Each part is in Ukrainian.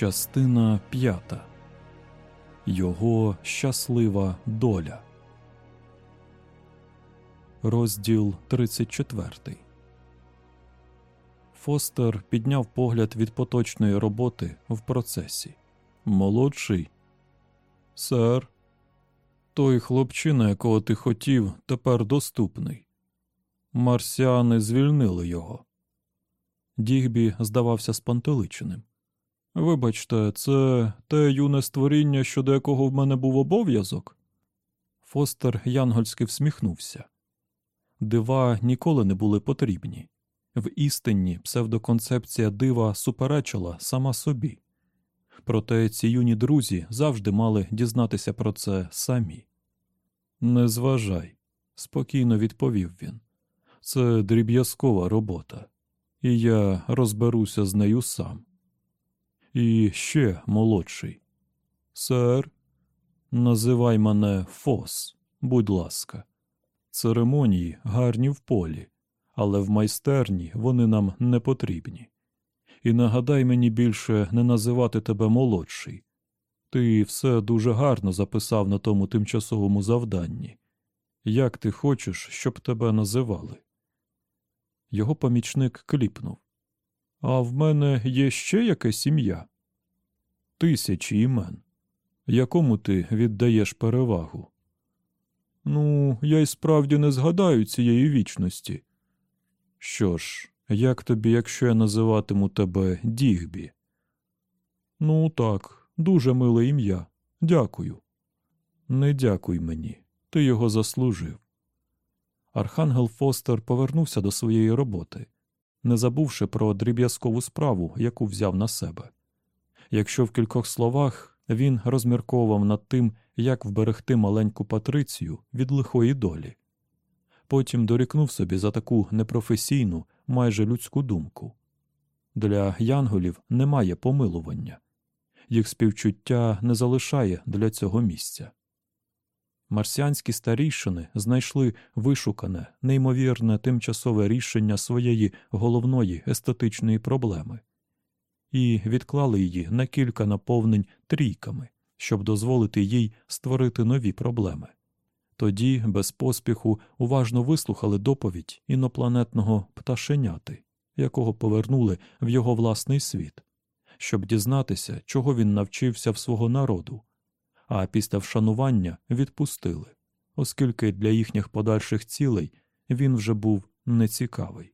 Частина п'ята. Його щаслива доля. Розділ 34. Фостер підняв погляд від поточної роботи в процесі. Молодший. Сер. Той хлопчина, якого ти хотів, тепер доступний. Марсіани звільнили його. Дігбі здавався спантеличеним. Вибачте, це те юне створіння, щодо якого в мене був обов'язок? Фостер янгольськи всміхнувся. Дива ніколи не були потрібні. В істинні псевдоконцепція дива суперечила сама собі. Проте ці юні друзі завжди мали дізнатися про це самі. Не зважай, спокійно відповів він. Це дріб'язкова робота, і я розберуся з нею сам. І ще молодший. Сер, називай мене Фос, будь ласка. Церемонії гарні в полі, але в майстерні вони нам не потрібні. І нагадай мені більше не називати тебе молодший. Ти все дуже гарно записав на тому тимчасовому завданні. Як ти хочеш, щоб тебе називали? Його помічник кліпнув. А в мене є ще якась ім'я? Тисячі імен. Якому ти віддаєш перевагу? Ну, я й справді не згадаю цієї вічності. Що ж, як тобі, якщо я називатиму тебе Дігбі? Ну, так, дуже миле ім'я. Дякую. Не дякуй мені, ти його заслужив. Архангел Фостер повернувся до своєї роботи не забувши про дріб'язкову справу, яку взяв на себе. Якщо в кількох словах він розмірковував над тим, як вберегти маленьку Патрицію від лихої долі, потім дорікнув собі за таку непрофесійну, майже людську думку. Для янголів немає помилування, їх співчуття не залишає для цього місця марсіанські старійшини знайшли вишукане, неймовірне тимчасове рішення своєї головної естетичної проблеми і відклали її на кілька наповнень трійками, щоб дозволити їй створити нові проблеми. Тоді, без поспіху, уважно вислухали доповідь інопланетного пташеняти, якого повернули в його власний світ, щоб дізнатися, чого він навчився в свого народу а після вшанування відпустили, оскільки для їхніх подальших цілей він вже був нецікавий.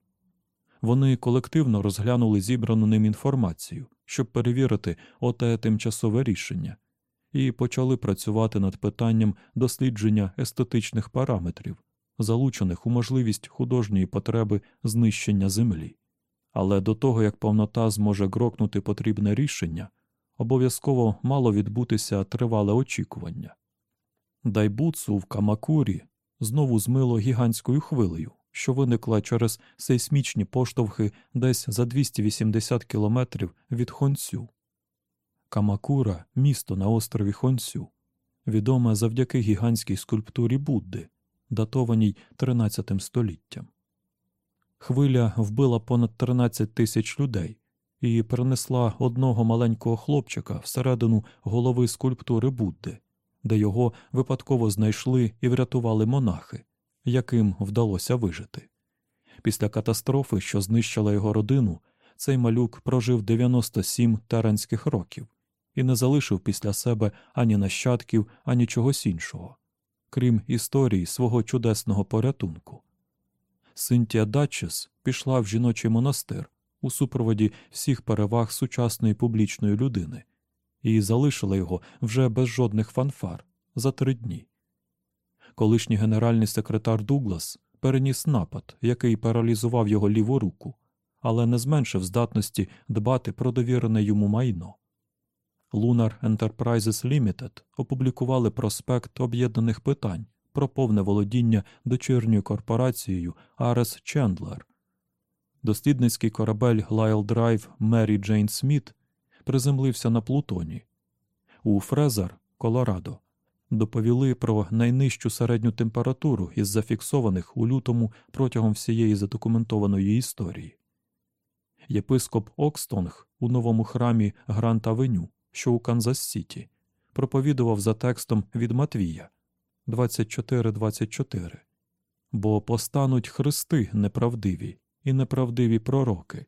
Вони колективно розглянули зібрану ним інформацію, щоб перевірити оте тимчасове рішення, і почали працювати над питанням дослідження естетичних параметрів, залучених у можливість художньої потреби знищення землі. Але до того як повнота зможе грокнути потрібне рішення, обов'язково мало відбутися тривале очікування. Дайбуцу в Камакурі знову змило гігантською хвилею, що виникла через сейсмічні поштовхи десь за 280 кілометрів від Хонцю. Камакура місто на острові Хонцю, відоме завдяки гігантській скульптурі Будди, датованій 13 століттям. Хвиля вбила понад 13 тисяч людей, і перенесла одного маленького хлопчика всередину голови скульптури Будди, де його випадково знайшли і врятували монахи, яким вдалося вижити. Після катастрофи, що знищила його родину, цей малюк прожив 97 таранських років і не залишив після себе ані нащадків, ані чогось іншого, крім історії свого чудесного порятунку. Синтія Датчес пішла в жіночий монастир, у супроводі всіх переваг сучасної публічної людини і залишила його вже без жодних фанфар за три дні. колишній генеральний секретар Дуглас переніс напад, який паралізував його ліву руку, але не зменшив здатності дбати про довірене йому майно. Lunar Enterprises Limited опублікували проспект об'єднаних питань про повне володіння дочірньою корпорацією Арес Чендлер. Дослідницький корабель Лайл Драйв Мері Джейн Сміт приземлився на Плутоні. У Фрезер, Колорадо, доповіли про найнижчу середню температуру із зафіксованих у лютому протягом всієї задокументованої історії. Єпископ Окстонг у новому храмі Грант Авеню, що у Канзас Сіті, проповідував за текстом від Матвія 24.24 Бо постануть хрести неправдиві і неправдиві пророки,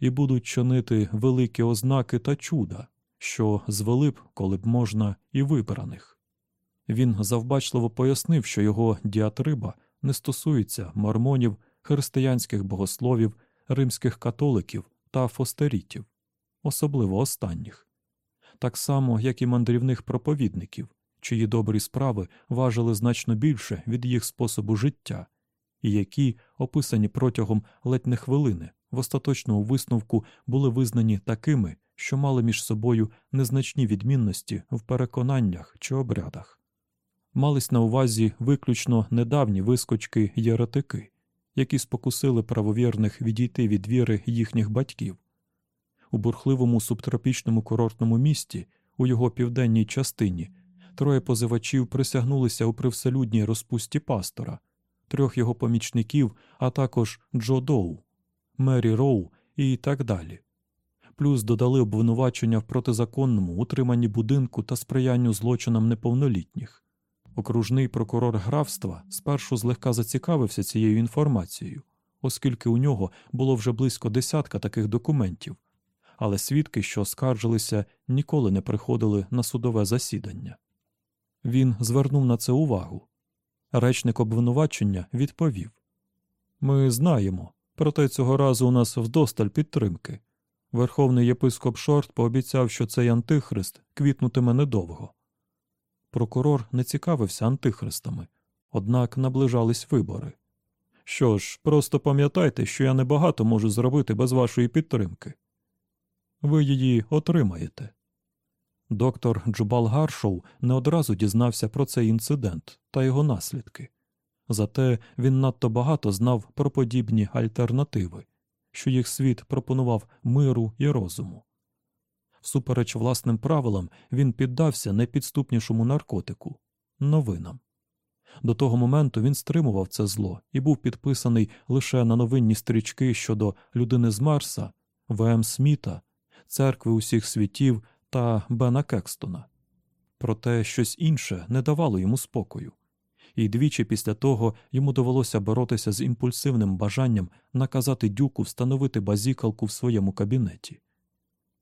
і будуть чинити великі ознаки та чуда, що звели б, коли б можна, і вибраних. Він завбачливо пояснив, що його діатриба не стосується мормонів, християнських богословів, римських католиків та фостерітів, особливо останніх, так само, як і мандрівних проповідників, чиї добрі справи важили значно більше від їх способу життя, які, описані протягом ледь не хвилини, в остаточному висновку були визнані такими, що мали між собою незначні відмінності в переконаннях чи обрядах. Мались на увазі виключно недавні вискочки єретики, які спокусили правовірних відійти від віри їхніх батьків. У бурхливому субтропічному курортному місті, у його південній частині, троє позивачів присягнулися у привселюдній розпусті пастора, трьох його помічників, а також Джо Доу, Мері Роу і так далі. Плюс додали обвинувачення в протизаконному утриманні будинку та сприянню злочинам неповнолітніх. Окружний прокурор графства спершу злегка зацікавився цією інформацією, оскільки у нього було вже близько десятка таких документів, але свідки, що скаржилися, ніколи не приходили на судове засідання. Він звернув на це увагу. Речник обвинувачення відповів Ми знаємо, проте цього разу у нас вдосталь підтримки. Верховний єпископ Шорт пообіцяв, що цей антихрист квітнутиме недовго. Прокурор не цікавився антихристами, однак наближались вибори. Що ж, просто пам'ятайте, що я небагато можу зробити без вашої підтримки. Ви її отримаєте. Доктор Джубал Гаршоу не одразу дізнався про цей інцидент та його наслідки, зате він надто багато знав про подібні альтернативи, що їх світ пропонував миру і розуму. Всупереч власним правилам, він піддався найпідступнішому наркотику новинам. До того моменту він стримував це зло і був підписаний лише на новинні стрічки щодо людини з Марса, В.М. Сміта, церкви усіх світів та Бена Кекстона. Проте щось інше не давало йому спокою, і двічі після того йому довелося боротися з імпульсивним бажанням наказати дюку встановити базікалку в своєму кабінеті.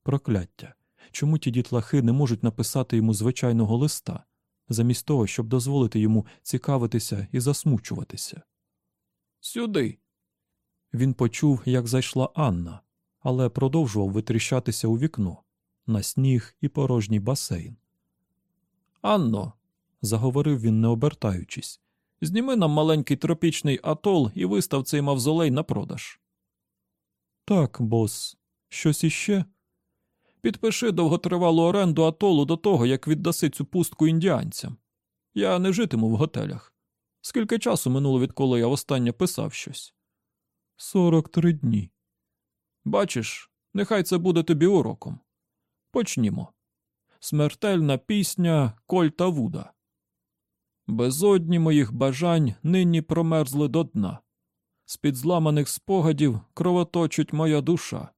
Прокляття. Чому ті дітлахи не можуть написати йому звичайного листа, замість того, щоб дозволити йому цікавитися і засмучуватися? Сюди. Він почув, як зайшла Анна, але продовжував витріщатися у вікно, на сніг і порожній басейн. Анно, заговорив він, не обертаючись, зніми нам маленький тропічний атол і вистав цей мавзолей на продаж. Так, бос, щось іще? Підпиши довготривалу оренду атолу до того, як віддаси цю пустку індіанцям. Я не житиму в готелях. Скільки часу минуло, відколи я востаннє писав щось? Сорок три дні. Бачиш, нехай це буде тобі уроком. Почнімо. Смертельна пісня Кольта Вуда. Безодні моїх бажань нині промерзли до дна. З під зламаних спогадів кровоточить моя душа.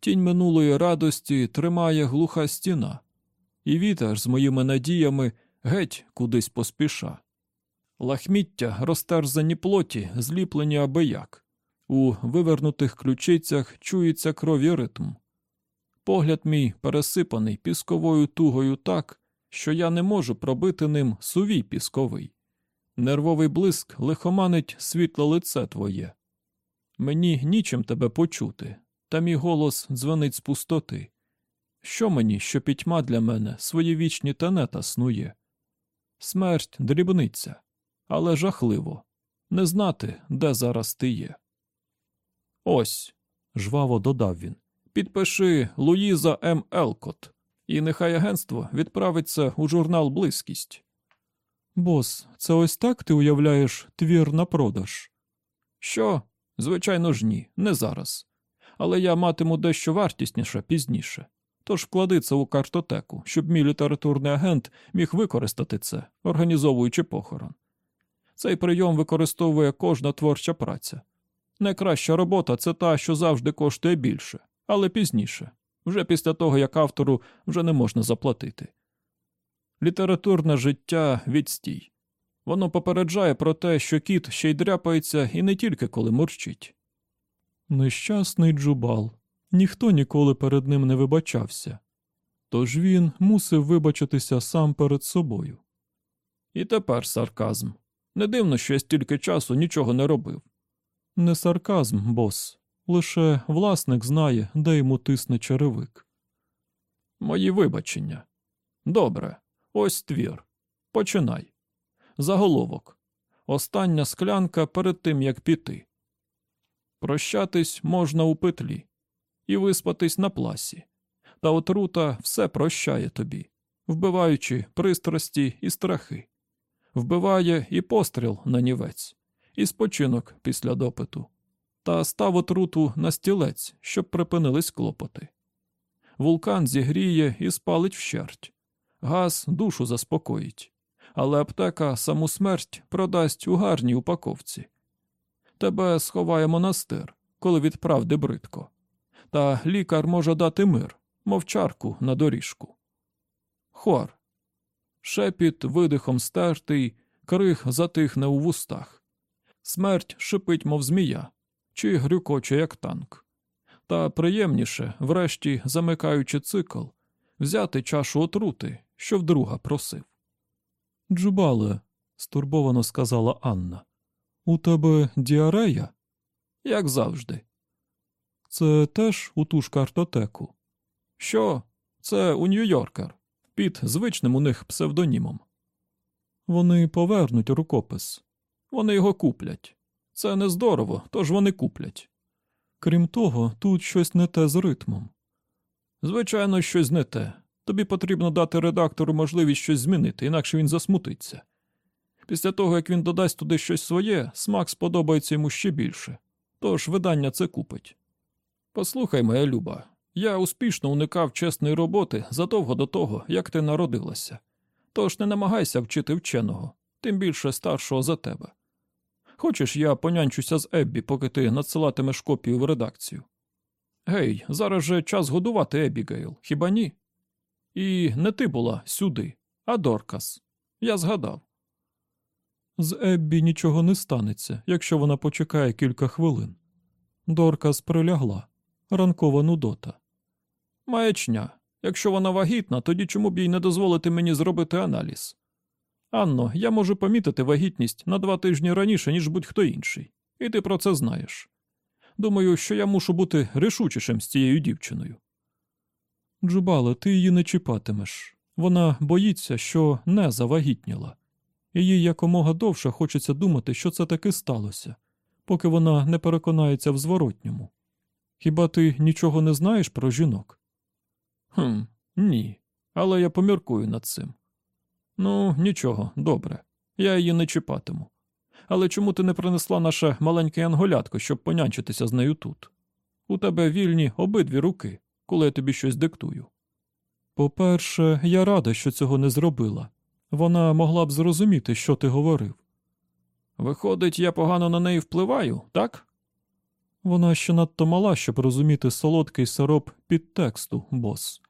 Тінь минулої радості тримає глуха стіна, і вітер з моїми надіями геть кудись поспіша. Лахміття розтерзані плоті, зліплені абияк. У вивернутих ключицях чується крові ритм. Погляд мій пересипаний пісковою тугою так, що я не можу пробити ним сувій пісковий. Нервовий блиск лихоманить світло лице твоє. Мені нічим тебе почути, та мій голос дзвонить з пустоти. Що мені, що пітьма для мене свої вічні тенета снує? Смерть дрібниця, але жахливо не знати, де зараз ти є. Ось, жваво додав він. Підпиши Луїза М. Елкот, і нехай агентство відправиться у журнал Близькість. Бос, це ось так ти уявляєш твір на продаж? Що? Звичайно ж ні, не зараз. Але я матиму дещо вартісніше пізніше. Тож вклади це у картотеку, щоб мій літературний агент міг використати це, організовуючи похорон. Цей прийом використовує кожна творча праця. Найкраща робота це та, що завжди коштує більше, але пізніше, вже після того, як автору вже не можна заплатити. Літературне життя відстій. Воно попереджає про те, що кіт ще й дряпається і не тільки коли мурчить. Нещасний джубал. Ніхто ніколи перед ним не вибачався. Тож він мусив вибачитися сам перед собою. І тепер сарказм. Не дивно, що я стільки часу нічого не робив. Не сарказм, бос. Лише власник знає, де йому тисне черевик. Мої вибачення. Добре, ось твір. Починай. Заголовок. Остання склянка перед тим, як піти. Прощатись можна у петлі і виспатись на пласі. Та отрута все прощає тобі, вбиваючи пристрасті і страхи. Вбиває і постріл на нівець, і спочинок після допиту, та став отруту на стілець, щоб припинились клопоти. Вулкан зігріє і спалить вщерть, газ душу заспокоїть, але аптека саму смерть продасть у гарній упаковці. Тебе сховає монастир, коли від правди бридко. Та лікар може дати мир, мовчарку на доріжку. Хор. Шепіт видихом стертий, крих затихне у вустах. Смерть шипить, мов змія, чи грюкоче, як танк. Та приємніше, врешті, замикаючи цикл, взяти чашу отрути, що вдруга просив. Джубале, стурбовано сказала Анна. У тебе діарея? Як завжди. Це теж у ту ж картотеку. Що? Це у Нью-Йоркер, під звичним у них псевдонімом. Вони повернуть рукопис. Вони його куплять. Це не здорово, тож вони куплять. Крім того, тут щось не те з ритмом. Звичайно, щось не те. Тобі потрібно дати редактору можливість щось змінити, інакше він засмутиться. Після того, як він додасть туди щось своє, смак сподобається йому ще більше. Тож видання це купить. Послухай, моя люба, я успішно уникав чесної роботи задовго до того, як ти народилася. Тож не намагайся вчити вченого, тим більше старшого за тебе. Хочеш, я понянчуся з Еббі, поки ти надсилатимеш копію в редакцію. Гей, зараз же час годувати Ебігейл, хіба ні? І не ти була сюди, а Доркас. Я згадав. З Еббі нічого не станеться, якщо вона почекає кілька хвилин. Доркас прилягла, ранкова нудота. Маячня. Якщо вона вагітна, тоді чому б їй не дозволити мені зробити аналіз? Анно, я можу помітити вагітність на два тижні раніше, ніж будь-хто інший, і ти про це знаєш. Думаю, що я мушу бути рішучішим з цією дівчиною. Джубале, ти її не чіпатимеш. Вона боїться, що не завагітніла, їй якомога довше хочеться думати, що це таки сталося, поки вона не переконається в зворотньому. Хіба ти нічого не знаєш про жінок? Хм, ні. Але я поміркую над цим. Ну, нічого, добре. Я її не чіпатиму. Але чому ти не принесла наше маленьке анголятко, щоб понянчитися з нею тут? У тебе вільні обидві руки, коли я тобі щось диктую. По-перше, я рада, що цього не зробила. Вона могла б зрозуміти, що ти говорив. Виходить, я погано на неї впливаю, так? Вона ще надто мала, щоб розуміти солодкий сироп підтексту, бос.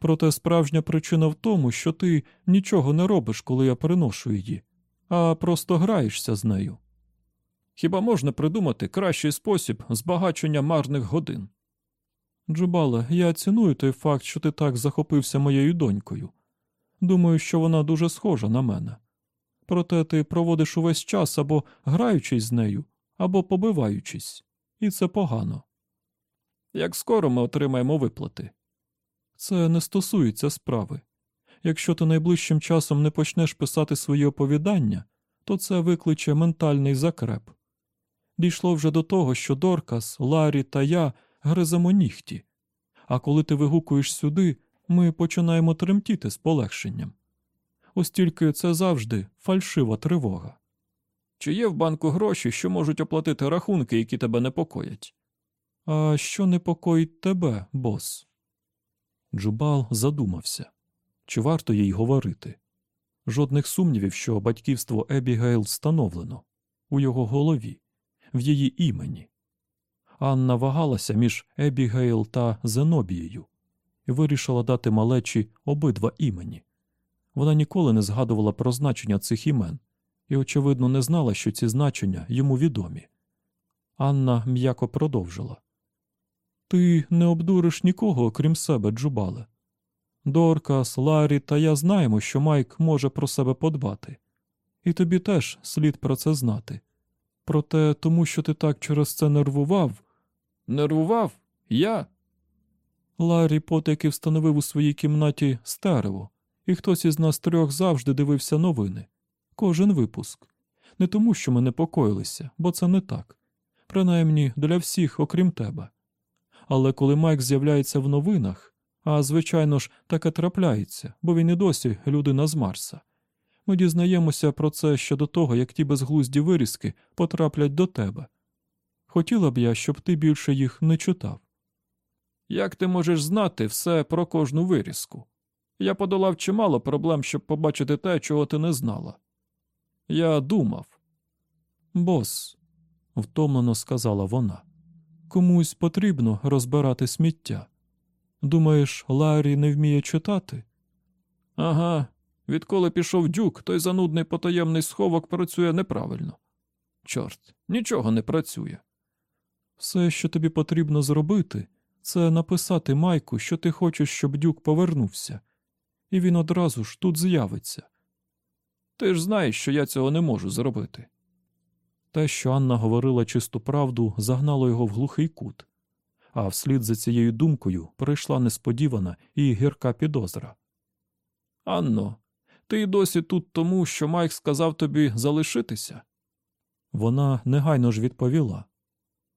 Проте справжня причина в тому, що ти нічого не робиш, коли я приношу її, а просто граєшся з нею. Хіба можна придумати кращий спосіб збагачення марних годин? Джубале, я ціную той факт, що ти так захопився моєю донькою. Думаю, що вона дуже схожа на мене. Проте ти проводиш увесь час або граючись з нею, або побиваючись, і це погано. Як скоро ми отримаємо виплати? Це не стосується справи. Якщо ти найближчим часом не почнеш писати свої оповідання, то це викличе ментальний закреп. Дійшло вже до того, що Доркас, Ларі та я гриземо нігті, а коли ти вигукуєш сюди, ми починаємо тремтіти з полегшенням. Ось це завжди фальшива тривога. Чи є в банку гроші, що можуть оплатити рахунки, які тебе непокоять? А що непокоїть тебе, бос? Джубал задумався чи варто їй говорити. Жодних сумнівів, що батьківство Ебігейл встановлено у його голові, в її імені. Анна вагалася між Ебігейл та Зенобією і вирішила дати малечі обидва імені. Вона ніколи не згадувала про значення цих імен і, очевидно, не знала, що ці значення йому відомі. Анна м'яко продовжила Ти не обдуриш нікого, окрім себе, Джубале. Доркас, Ларі та я знаємо, що Майк може про себе подбати, і тобі теж слід про це знати. Проте тому, що ти так через це нервував. Нервував? Я? Ларі потайки встановив у своїй кімнаті стерео, і хтось із нас трьох завжди дивився новини. Кожен випуск. Не тому, що ми непокоїлися, бо це не так. Принаймні для всіх, окрім тебе. Але коли Майк з'являється в новинах, а звичайно ж, таке трапляється, бо він і досі людина з Марса. Ми дізнаємося про це ще до того, як ті безглузді вирізки потраплять до тебе. Хотіла б я, щоб ти більше їх не читав. Як ти можеш знати все про кожну вирізку? Я подолав чимало проблем, щоб побачити те, чого ти не знала. Я думав. Бос, втомлено сказала вона, комусь потрібно розбирати сміття. Думаєш, Ларі не вміє читати? Ага, відколи пішов дюк, той занудний потаємний сховок працює неправильно. Чорт, нічого не працює. Все, що тобі потрібно зробити, це написати Майку, що ти хочеш, щоб дюк повернувся, і він одразу ж тут з'явиться. Ти ж знаєш, що я цього не можу зробити. Те, що Анна говорила чисту правду, загнало його в глухий кут а вслід за цією думкою прийшла несподівана і гірка підозра. Анно, ти й досі тут тому, що Майк сказав тобі залишитися? Вона негайно ж відповіла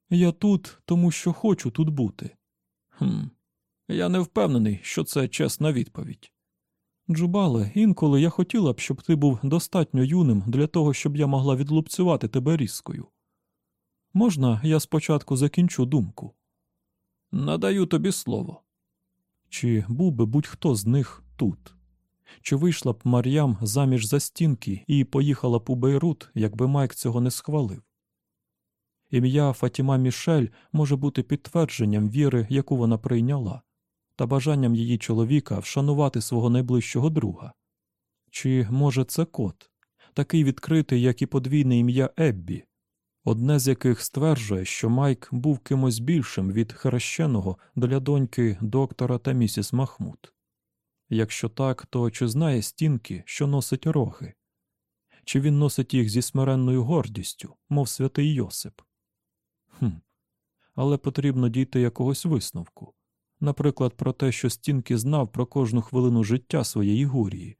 Я тут, тому що хочу тут бути. «Хм, Я не впевнений, що це чесна відповідь. Джубале, інколи я хотіла б, щоб ти був достатньо юним для того, щоб я могла відлупцювати тебе різкою. Можна я спочатку закінчу думку? Надаю тобі слово. Чи був би будь-хто з них тут? Чи вийшла б Мар'ям заміж за стінки і поїхала б у Бейрут, якби Майк цього не схвалив? Ім'я Фатіма Мішель може бути підтвердженням віри, яку вона прийняла, та бажанням її чоловіка вшанувати свого найближчого друга. Чи може це кот, такий відкритий, як і подвійне ім'я Еббі, одне з яких стверджує, що Майк був кимось більшим від хрещеного для доньки доктора та місіс Махмуд. Якщо так, то чи знає стінки, що носить роги? Чи він носить їх зі смиренною гордістю, мов святий Йосип? Хм. Але потрібно дійти якогось висновку. Наприклад, про те, що стінки знав про кожну хвилину життя своєї гурії,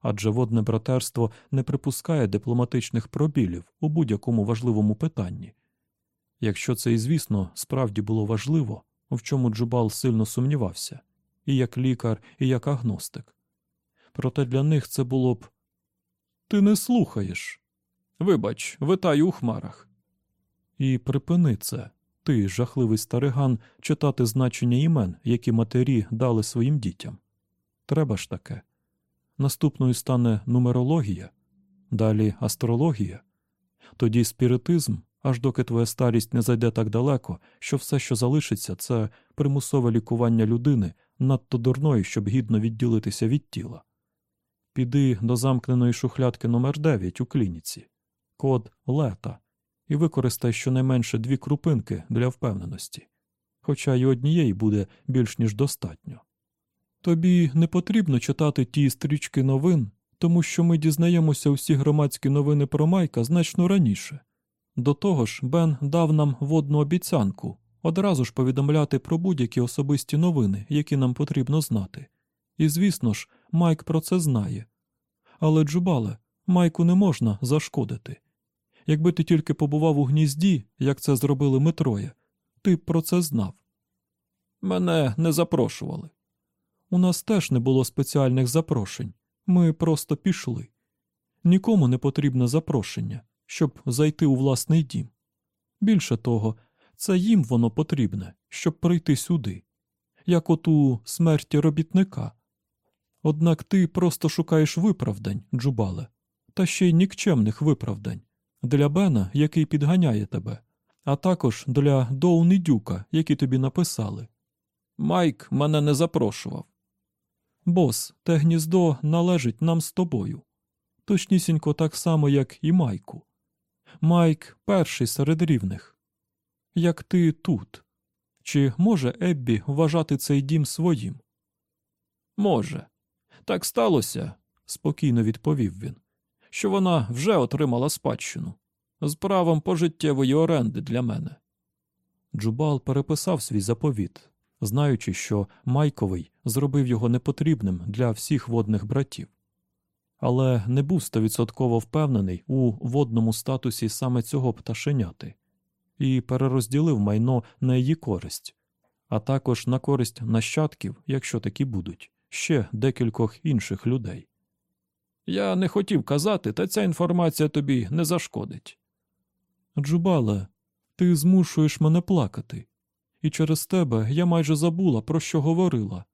адже водне братерство не припускає дипломатичних пробілів у будь-якому важливому питанні. Якщо це і звісно справді було важливо, в чому Джубал сильно сумнівався, і як лікар, і як агностик. Проте для них це було б Ти не слухаєш. Вибач, витаю у хмарах. І припини це, ти, жахливий стариган, читати значення імен, які матері дали своїм дітям. Треба ж таке. Наступною стане нумерологія, далі астрологія, тоді спіритизм, аж доки твоя старість не зайде так далеко, що все, що залишиться, це примусове лікування людини надто дурної, щоб гідно відділитися від тіла. Піди до замкненої шухлядки номер 9 у клініці, код лета, і використай щонайменше дві крупинки для впевненості, хоча й однієї буде більш ніж достатньо. Тобі не потрібно читати ті стрічки новин, тому що ми дізнаємося усі громадські новини про Майка значно раніше. До того ж, Бен дав нам водну обіцянку одразу ж повідомляти про будь-які особисті новини, які нам потрібно знати. І, звісно ж, Майк про це знає. Але, Джубале, Майку не можна зашкодити. Якби ти тільки побував у гнізді, як це зробили ми троє, ти б про це знав. Мене не запрошували. У нас теж не було спеціальних запрошень. Ми просто пішли. Нікому не потрібне запрошення, щоб зайти у власний дім. Більше того, це їм воно потрібне, щоб прийти сюди, як от у смерті робітника. Однак ти просто шукаєш виправдань, Джубале, та ще й нікчемних виправдань для Бена, який підганяє тебе, а також для Доун Дюка, які тобі написали. Майк мене не запрошував. Бос, те гніздо належить нам з тобою. Точнісінько так само, як і Майку. Майк перший серед рівних. Як ти тут. Чи може Еббі вважати цей дім своїм? Може. Так сталося, спокійно відповів він, що вона вже отримала спадщину з правом пожиттєвої оренди для мене. Джубал переписав свій заповіт, знаючи, що Майковий зробив його непотрібним для всіх водних братів, але не був стовідсотково впевнений у водному статусі саме цього пташеняти і перерозділив майно на її користь, а також на користь нащадків, якщо такі будуть, ще декількох інших людей. Я не хотів казати, та ця інформація тобі не зашкодить. Джубале, ти змушуєш мене плакати, і через тебе я майже забула, про що говорила.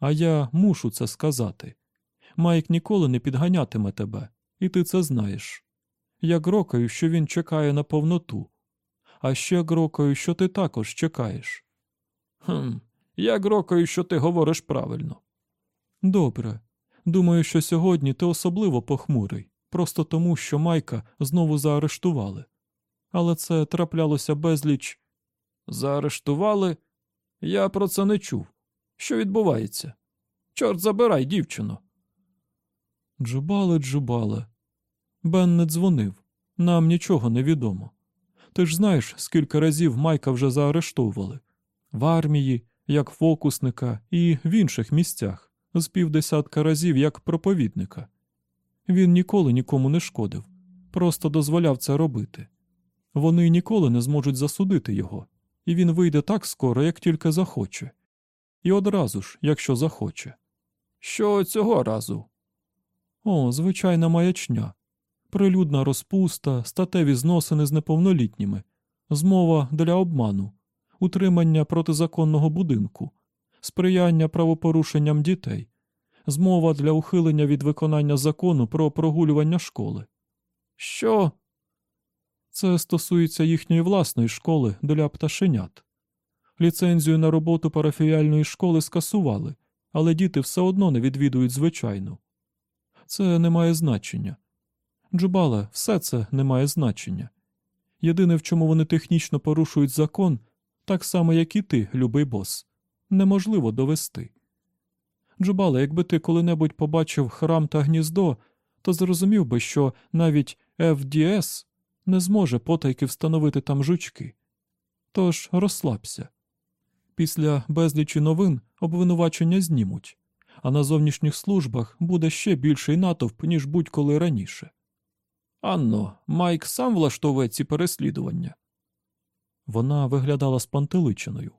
А я мушу це сказати. Майк ніколи не підганятиме тебе, і ти це знаєш. Я грокаю, що він чекає на повноту, а ще грокаю, що ти також чекаєш. Хм, я грокаю, що ти говориш правильно. Добре. Думаю, що сьогодні ти особливо похмурий, просто тому, що Майка знову заарештували. Але це траплялося безліч. Заарештували? Я про це не чув. Що відбувається? Чорт забирай, дівчино. Джубале, джубале. Бен не дзвонив. Нам нічого не відомо. Ти ж знаєш, скільки разів Майка вже заарештовували в армії, як фокусника, і в інших місцях, з півдесятка разів як проповідника. Він ніколи нікому не шкодив, просто дозволяв це робити. Вони ніколи не зможуть засудити його, і він вийде так скоро, як тільки захоче. І одразу ж, якщо захоче. Що цього разу? О, звичайна маячня. Прилюдна розпуста, статеві зносини з неповнолітніми, змова для обману, утримання протизаконного будинку, сприяння правопорушенням дітей, змова для ухилення від виконання закону про прогулювання школи. Що? Це стосується їхньої власної школи для пташенят. Ліцензію на роботу парафіяльної школи скасували, але діти все одно не відвідують звичайну. Це не має значення. Джубале, все це не має значення. Єдине, в чому вони технічно порушують закон, так само, як і ти, любий бос, неможливо довести. Джубале, якби ти коли-небудь побачив храм та гніздо, то зрозумів би, що навіть FDS не зможе потайки встановити там жучки. Тож розслабся. Після безлічі новин обвинувачення знімуть, а на зовнішніх службах буде ще більший натовп, ніж будь-коли раніше. Анно, Майк сам влаштовує ці переслідування. Вона виглядала спантеличеною,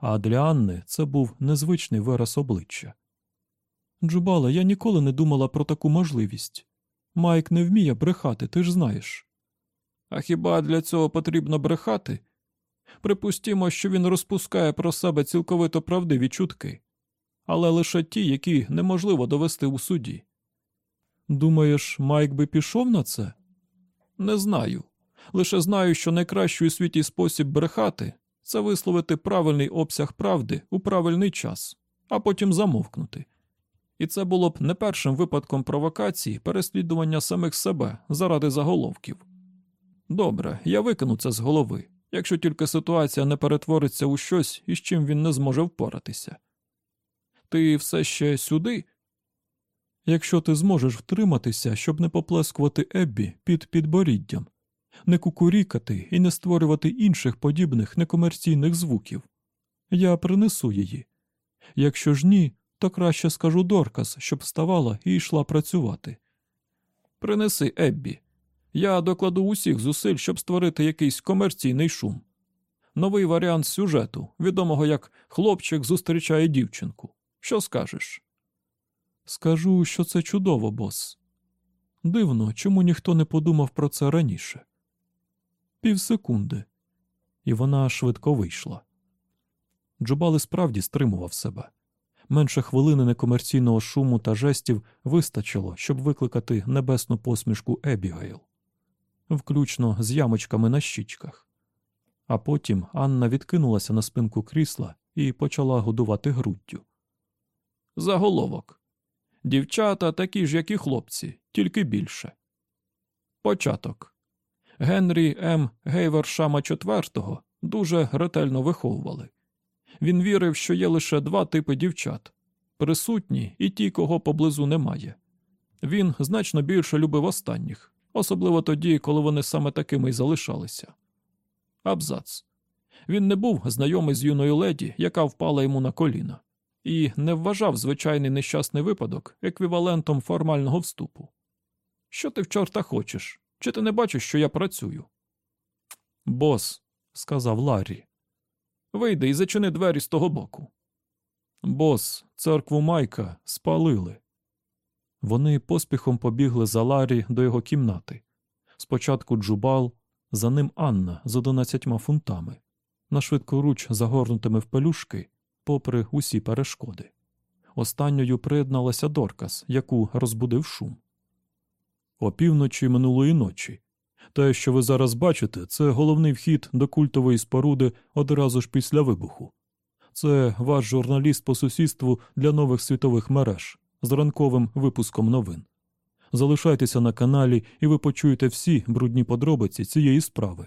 а для Анни це був незвичний вираз обличчя. Джубала, я ніколи не думала про таку можливість. Майк не вміє брехати, ти ж знаєш. А хіба для цього потрібно брехати? Припустімо, що він розпускає про себе цілковито правдиві чутки, але лише ті, які неможливо довести у суді. Думаєш, Майк би пішов на це? Не знаю. Лише знаю, що найкращий у світі спосіб брехати це висловити правильний обсяг правди у правильний час, а потім замовкнути. І це було б не першим випадком провокації переслідування самих себе заради заголовків. Добре, я викину це з голови, якщо тільки ситуація не перетвориться у щось, із чим він не зможе впоратися. Ти все ще сюди? Якщо ти зможеш втриматися, щоб не поплескувати Еббі під підборіддям, не кукурікати і не створювати інших подібних некомерційних звуків, я принесу її. Якщо ж ні, то краще скажу Доркас, щоб вставала і йшла працювати. Принеси Еббі. Я докладу усіх зусиль, щоб створити якийсь комерційний шум. Новий варіант сюжету, відомого як хлопчик зустрічає дівчинку. Що скажеш? Скажу, що це чудово, бос. Дивно, чому ніхто не подумав про це раніше. Півсекунди. І вона швидко вийшла. Джубали справді стримував себе. Менше хвилини некомерційного шуму та жестів вистачило, щоб викликати небесну посмішку Ебігейл, включно з ямочками на щічках. А потім Анна відкинулася на спинку крісла і почала годувати груддю. Заголовок. Дівчата такі ж, як і хлопці, тільки більше. Початок. Генрі М. Гейвершама IV дуже ретельно виховували. Він вірив, що є лише два типи дівчат присутні і ті, кого поблизу немає. Він значно більше любив останніх, особливо тоді, коли вони саме такими й залишалися. Абзац. Він не був знайомий з юною леді, яка впала йому на коліна, і не вважав звичайний нещасний випадок еквівалентом формального вступу. Що ти в чорта хочеш? Чи ти не бачиш, що я працюю? Бос, сказав Ларрі. Вийди і зачини двері з того боку. Бос, церкву Майка спалили. Вони поспіхом побігли за Ларі до його кімнати. Спочатку Джубал, за ним Анна з одинадцятьма фунтами, на швидкоруч загорнутими в пелюшки, попри усі перешкоди. Останньою приєдналася Доркас, яку розбудив шум. Опівночі минулої ночі. Те, що ви зараз бачите, це головний вхід до культової споруди одразу ж після вибуху. Це ваш журналіст по сусідству для нових світових мереж з ранковим випуском новин. Залишайтеся на каналі, і ви почуєте всі брудні подробиці цієї справи.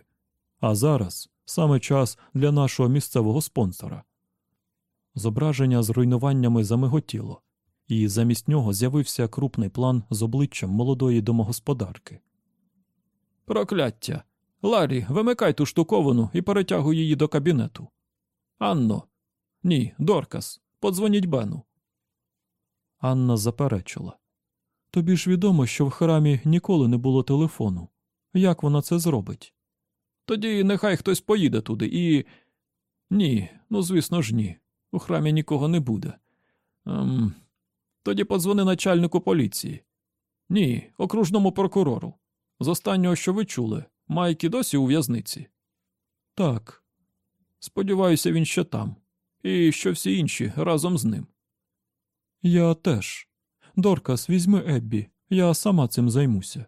А зараз саме час для нашого місцевого спонсора. Зображення з руйнуваннями замиготіло, і замість нього з'явився крупний план з обличчям молодої домогосподарки. Прокляття. Ларі, вимикай ту штуковину і перетягуй її до кабінету. Анно. Ні, Доркас. Подзвоніть Бену. Анна заперечила. Тобі ж відомо, що в храмі ніколи не було телефону. Як вона це зробить? Тоді нехай хтось поїде туди і. Ні, ну звісно ж, ні. У храмі нікого не буде. Ем... Тоді подзвони начальнику поліції. Ні, окружному прокурору. З останнього, що ви чули, Майкі досі у в'язниці? Так. Сподіваюся, він ще там. І що всі інші разом з ним. Я теж. Доркас, візьми Еббі, я сама цим займуся.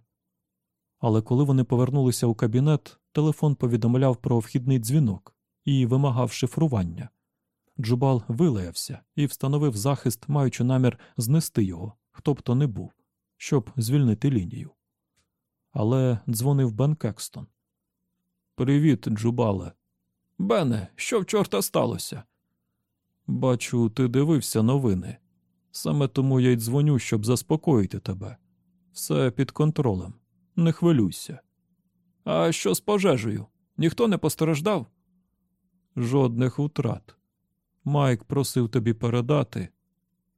Але коли вони повернулися у кабінет, телефон повідомляв про вхідний дзвінок і вимагав шифрування. Джубал вилаявся і встановив захист, маючи намір знести його, хто б то не був, щоб звільнити лінію. Але дзвонив Бен Кекстон. Привіт, Джубале. Бене, що в чорта сталося? Бачу, ти дивився новини. Саме тому я й дзвоню, щоб заспокоїти тебе. Все під контролем. Не хвилюйся. А що з пожежею? Ніхто не постраждав? Жодних утрат. Майк просив тобі передати.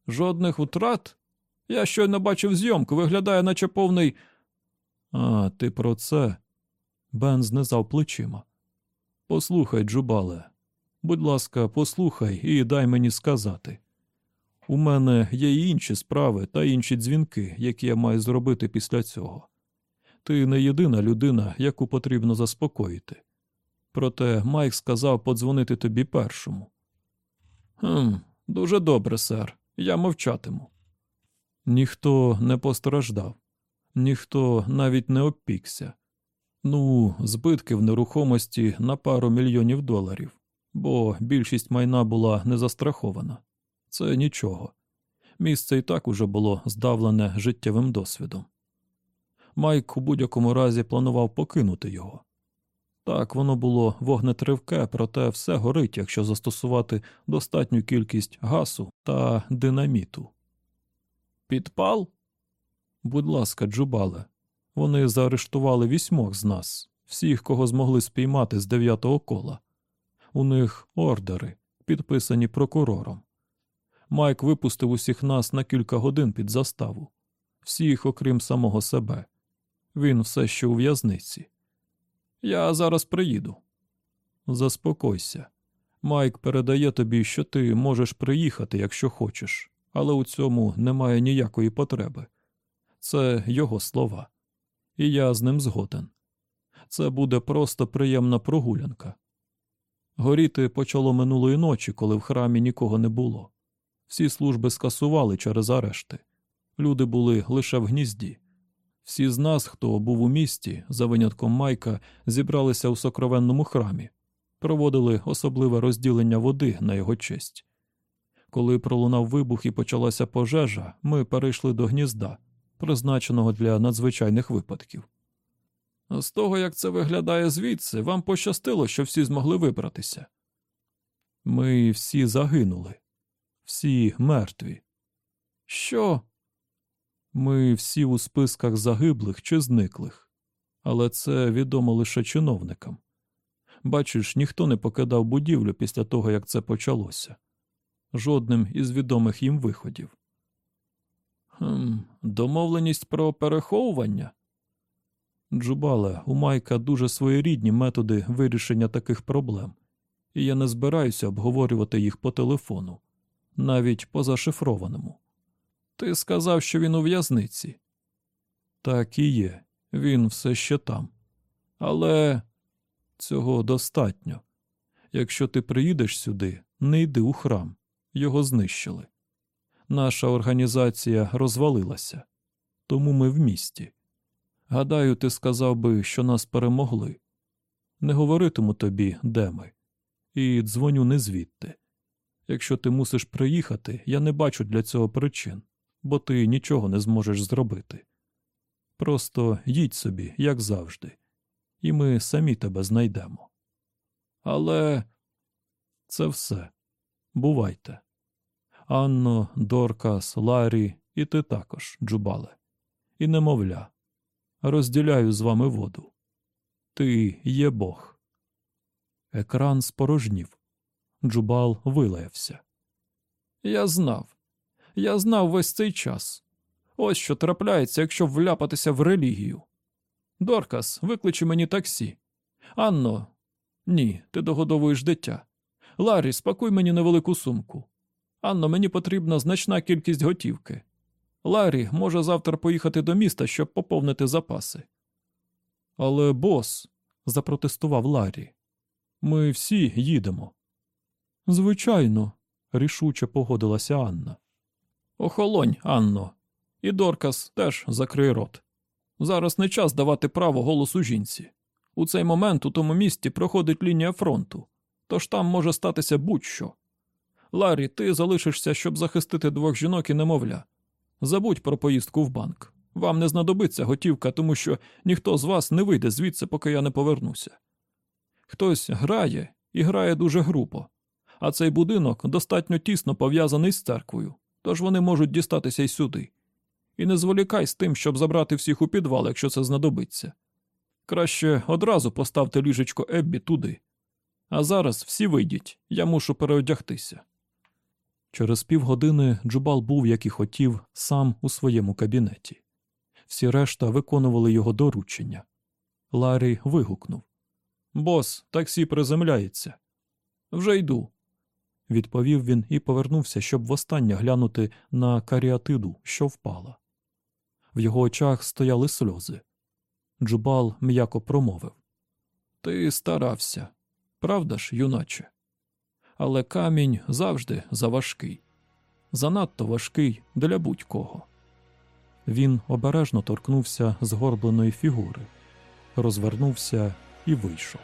Жодних утрат? Я щойно бачив зйомку, виглядає, наче повний. А, ти про це? Бен знизав плечима. Послухай, Джубале, будь ласка, послухай і дай мені сказати. У мене є й інші справи та інші дзвінки, які я маю зробити після цього. Ти не єдина людина, яку потрібно заспокоїти. Проте Майк сказав подзвонити тобі першому. «Хм, Дуже добре, сер. Я мовчатиму. Ніхто не постраждав, ніхто навіть не опікся. Ну, збитки в нерухомості на пару мільйонів доларів, бо більшість майна була не застрахована. Це нічого. Місце і так уже було здавлене життєвим досвідом. Майк у будь-якому разі планував покинути його. Так, воно було вогнетривке, проте все горить, якщо застосувати достатню кількість гасу та динаміту. Підпал? Будь ласка, Джубале, вони заарештували вісьмох з нас, всіх, кого змогли спіймати з дев'ятого кола. У них ордери, підписані прокурором. Майк випустив усіх нас на кілька годин під заставу, всіх, окрім самого себе, Він все ще у в'язниці. Я зараз приїду. Заспокойся. Майк передає тобі, що ти можеш приїхати, якщо хочеш, але у цьому немає ніякої потреби. Це його слова, і я з ним згоден. Це буде просто приємна прогулянка. Горіти почало минулої ночі, коли в храмі нікого не було. Всі служби скасували через арешти. Люди були лише в гнізді. Всі з нас, хто був у місті, за винятком Майка, зібралися у сокровенному храмі, проводили особливе розділення води на його честь. Коли пролунав вибух і почалася пожежа, ми перейшли до гнізда, призначеного для надзвичайних випадків. З того, як це виглядає звідси, вам пощастило, що всі змогли вибратися. Ми всі загинули, всі мертві. Що? Ми всі у списках загиблих чи зниклих, але це відомо лише чиновникам. Бачиш, ніхто не покидав будівлю після того, як це почалося, жодним із відомих їм виходів. Хм, Домовленість про переховування. Джубале, у Майка дуже своєрідні методи вирішення таких проблем, і я не збираюся обговорювати їх по телефону, навіть по зашифрованому. Ти сказав, що він у в'язниці. Так і є, він все ще там. Але цього достатньо. Якщо ти приїдеш сюди, не йди у храм, його знищили. Наша організація розвалилася, тому ми в місті. Гадаю, ти сказав би, що нас перемогли. Не говоритиму тобі, де ми, і дзвоню не звідти. Якщо ти мусиш приїхати, я не бачу для цього причин, бо ти нічого не зможеш зробити. Просто їдь собі, як завжди, і ми самі тебе знайдемо. Але це все. Бувайте. Анно, Доркас, Ларі, і ти також, Джубале, і немовля розділяю з вами воду. Ти є Бог. Екран спорожнів. Джубал вилаявся. Я знав. Я знав весь цей час. Ось що трапляється, якщо вляпатися в релігію. Доркас, викличе мені таксі. Анно, ні, ти догодовуєш дитя. Ларі, спакуй мені невелику сумку. Анно, мені потрібна значна кількість готівки. Ларі може завтра поїхати до міста, щоб поповнити запаси. Але бос, запротестував Ларі, ми всі їдемо. Звичайно, рішуче погодилася Анна. Охолонь, Анно, і Доркас теж закрий рот. Зараз не час давати право голосу жінці. У цей момент у тому місті проходить лінія фронту, тож там може статися будь-що. Ларі, ти залишишся, щоб захистити двох жінок і немовля. Забудь про поїздку в банк. Вам не знадобиться готівка, тому що ніхто з вас не вийде звідси, поки я не повернуся. Хтось грає і грає дуже грубо, а цей будинок достатньо тісно пов'язаний з церквою, тож вони можуть дістатися й сюди. І не зволікай з тим, щоб забрати всіх у підвал, якщо це знадобиться. Краще одразу поставте ліжечко Еббі туди. А зараз всі вийдіть, я мушу переодягтися. Через півгодини Джубал був, як і хотів, сам у своєму кабінеті. Всі решта виконували його доручення. Ларі вигукнув Бос, таксі приземляється. Вже йду. Відповів він і повернувся, щоб востаннє глянути на каріатиду, що впала. В його очах стояли сльози. Джубал м'яко промовив Ти старався, правда ж, юначе? але камінь завжди заважкий, занадто важкий для будь-кого. Він обережно торкнувся згорбленої фігури, розвернувся і вийшов.